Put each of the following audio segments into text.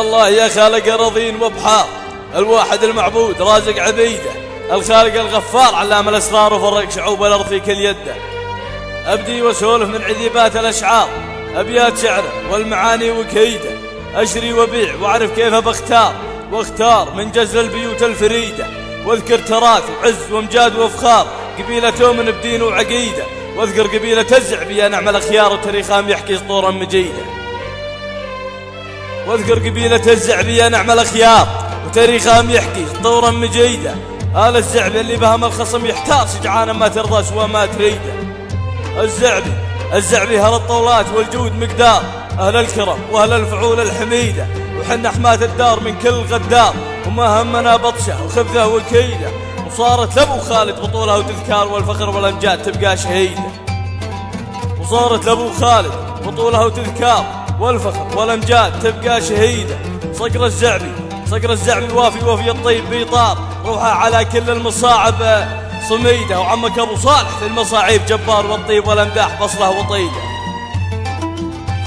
الله يا خالق رضين وبحار الواحد المعبود رازق عبيده. الخالق الغفار علام الأسرار وفرق شعوب الأرض في كل يده. أبدي واسولف من عذيبات الأشعار. أبيات شعره والمعاني وكيده. أشري وبيع وأعرف كيف بختار. واختار من جزل البيوت الفريدة. واذكر تراث وعز وامجاد وأفخار. قبيلة تؤمن بدين وعقيدة. واذكر قبيلة الزعبيه نعم الاخيار وتاريخهم يحكي سطورا مجيدة. واذكر قبيله الزعبيه نعم الأخيار وتاريخهم يحكي سطورا مجيده آل الزعبي اللي بهم الخصم يحتار شجعانا ما ترضى سوى ما تريده. الزعبي الزعبي هل الطولات والجود مقدار؟ أهل الكرم وأهل الفعول الحميدة. وحنا حماة الدار من كل غدار. وما همنا بطشة وخبثة وكيدة. وصارت لابو خالد بطولها وتذكار والفخر والأمجاد تبقى شهيدة. وصارت لابو خالد بطولها وتذكار والفخر والأمجاد تبقى شهيدة. صقر الزعبي صقر الزعبي وافي وفي الطيب بيطار. روحه على كل المصاعب صميدة. وعمك أبو صالح في المصاعيب جبار والطيب والأمداح بصله وطيدة.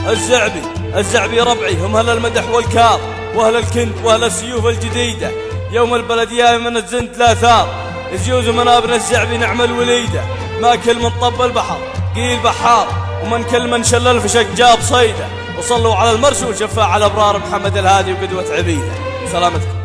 الزعبي الزعبي ربعي. هم أهل المدح والكار وأهل الكند وأهل السيوف الجديدة. يوم البلد من الزند لا ثار. يجوز من ابن الزعبي نعم الوليدة. ما كل من طب البحر قيل بحار. ومن كل من شل الفشق جاب صيده. وصلوا على المرسول شفاع الابرار محمد الهادي وقدوة عبيده. سلامتكم.